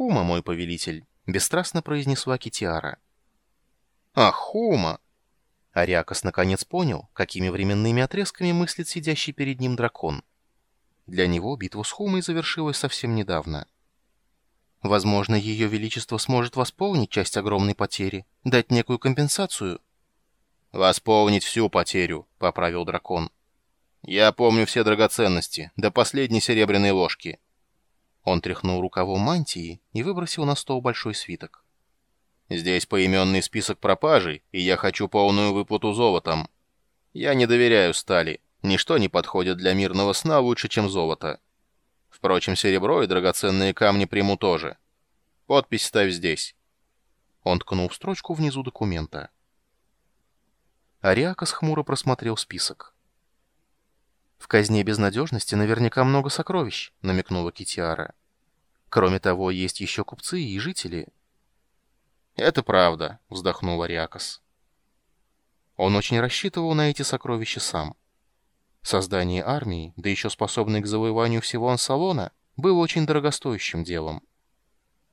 Хума, мой повелитель», — бесстрастно произнесла Китиара. «Ах, Хума!» Ариакос наконец понял, какими временными отрезками мыслит сидящий перед ним дракон. Для него битва с Хумой завершилась совсем недавно. Возможно, Ее Величество сможет восполнить часть огромной потери, дать некую компенсацию. «Восполнить всю потерю», — поправил дракон. «Я помню все драгоценности, до последней серебряной ложки». Он тряхнул рукавом мантии и выбросил на стол большой свиток. Здесь поименный список пропажей, и я хочу полную выплату золотом. Я не доверяю стали. Ничто не подходит для мирного сна лучше, чем золото. Впрочем, серебро и драгоценные камни приму тоже. Подпись ставь здесь». Он ткнул в строчку внизу документа. Ариакос хмуро просмотрел список. «В казне безнадежности наверняка много сокровищ», — намекнула Китиара. «Кроме того, есть еще купцы и жители». «Это правда», — вздохнул Ариакос. Он очень рассчитывал на эти сокровища сам. Создание армии, да еще способной к завоеванию всего Ансалона, было очень дорогостоящим делом.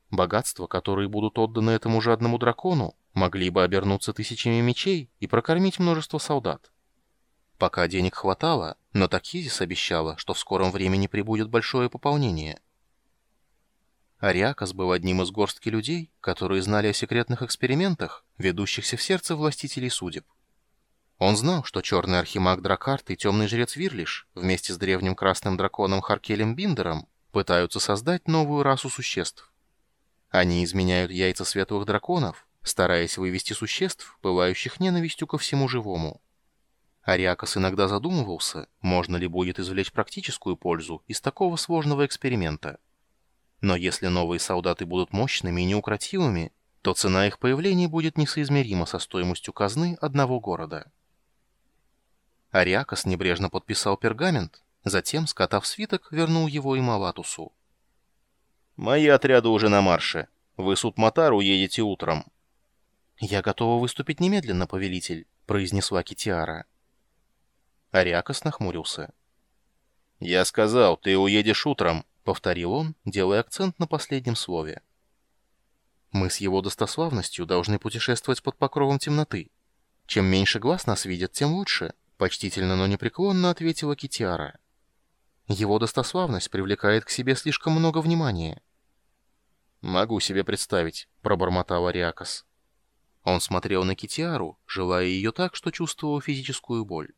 Богатства, которые будут отданы этому жадному дракону, могли бы обернуться тысячами мечей и прокормить множество солдат. Пока денег хватало, но Такизис обещала, что в скором времени прибудет большое пополнение – Ариакас был одним из горстки людей, которые знали о секретных экспериментах, ведущихся в сердце властителей судеб. Он знал, что черный архимаг Дракарт и темный жрец Вирлиш вместе с древним красным драконом Харкелем Биндером пытаются создать новую расу существ. Они изменяют яйца светлых драконов, стараясь вывести существ, пылающих ненавистью ко всему живому. Ариакас иногда задумывался, можно ли будет извлечь практическую пользу из такого сложного эксперимента. Но если новые солдаты будут мощными и неукротимыми, то цена их появления будет несоизмерима со стоимостью казны одного города. Ариакос небрежно подписал пергамент, затем, скотав свиток, вернул его и Малатусу. «Мои отряды уже на марше. Вы с Утматар уедете утром». «Я готова выступить немедленно, повелитель», — произнесла Китиара. Ариакос нахмурился. «Я сказал, ты уедешь утром», повторил он, делая акцент на последнем слове. Мы с его достославностью должны путешествовать под покровом темноты. Чем меньше глаз нас видят, тем лучше, почтительно, но непреклонно ответила Китиара. Его достославность привлекает к себе слишком много внимания. «Могу себе представить», — пробормотал Ариакос. Он смотрел на Китиару, желая ее так, что чувствовал физическую боль.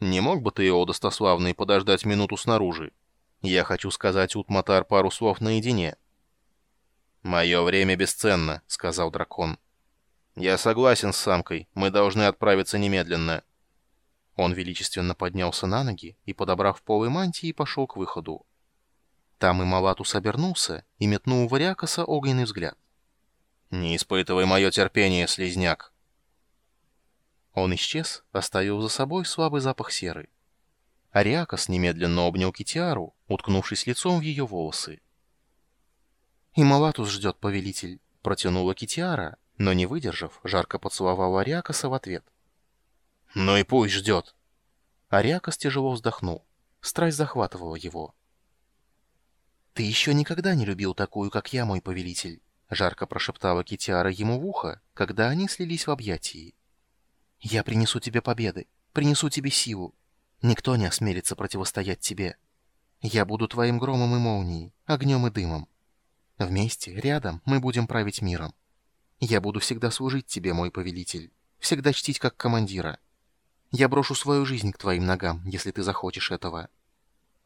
«Не мог бы ты, о достославный, подождать минуту снаружи?» Я хочу сказать Утматар пару слов наедине». «Мое время бесценно», — сказал дракон. «Я согласен с самкой, мы должны отправиться немедленно». Он величественно поднялся на ноги и, подобрав полы мантии, пошел к выходу. Там и Малатус обернулся и метнул в Ариакаса огненный взгляд. «Не испытывай мое терпение, слизняк!» Он исчез, оставив за собой слабый запах серы. Ариакос немедленно обнял Китиару, уткнувшись лицом в ее волосы. «И Малатус ждет, повелитель», — протянула Китиара, но, не выдержав, жарко поцеловала Ариакоса в ответ. «Ну и пусть ждет!» Ариакос тяжело вздохнул. Страсть захватывала его. «Ты еще никогда не любил такую, как я, мой повелитель», — жарко прошептала Китиара ему в ухо, когда они слились в объятии. «Я принесу тебе победы, принесу тебе силу, Никто не осмелится противостоять тебе. Я буду твоим громом и молнией, огнем и дымом. Вместе, рядом, мы будем править миром. Я буду всегда служить тебе, мой повелитель, всегда чтить как командира. Я брошу свою жизнь к твоим ногам, если ты захочешь этого.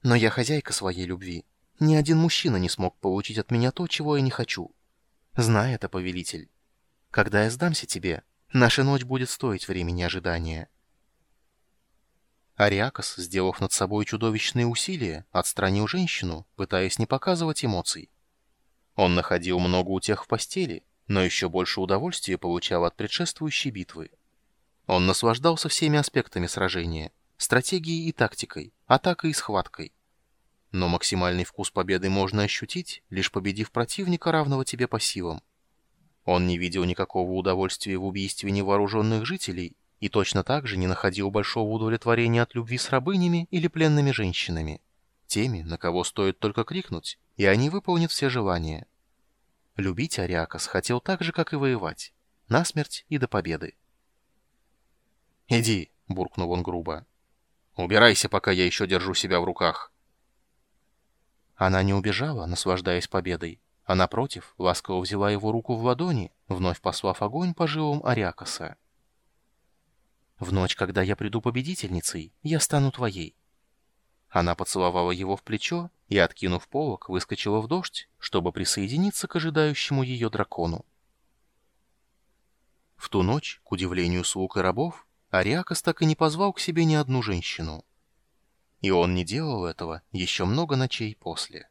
Но я хозяйка своей любви. Ни один мужчина не смог получить от меня то, чего я не хочу. Знай это, повелитель. Когда я сдамся тебе, наша ночь будет стоить времени ожидания». Ариакос, сделав над собой чудовищные усилия, отстранил женщину, пытаясь не показывать эмоций. Он находил много утех в постели, но еще больше удовольствия получал от предшествующей битвы. Он наслаждался всеми аспектами сражения, стратегией и тактикой, атакой и схваткой. Но максимальный вкус победы можно ощутить, лишь победив противника, равного тебе по силам. Он не видел никакого удовольствия в убийстве невооруженных жителей и точно так же не находил большого удовлетворения от любви с рабынями или пленными женщинами. Теми, на кого стоит только крикнуть, и они выполнят все желания. Любить Ариакос хотел так же, как и воевать. Насмерть и до победы. «Иди», — буркнул он грубо. «Убирайся, пока я еще держу себя в руках». Она не убежала, наслаждаясь победой, а напротив, ласково взяла его руку в ладони, вновь послав огонь по жилам Ариакоса. «В ночь, когда я приду победительницей, я стану твоей». Она поцеловала его в плечо и, откинув полок, выскочила в дождь, чтобы присоединиться к ожидающему ее дракону. В ту ночь, к удивлению слуг и рабов, Ариакос так и не позвал к себе ни одну женщину. И он не делал этого еще много ночей после.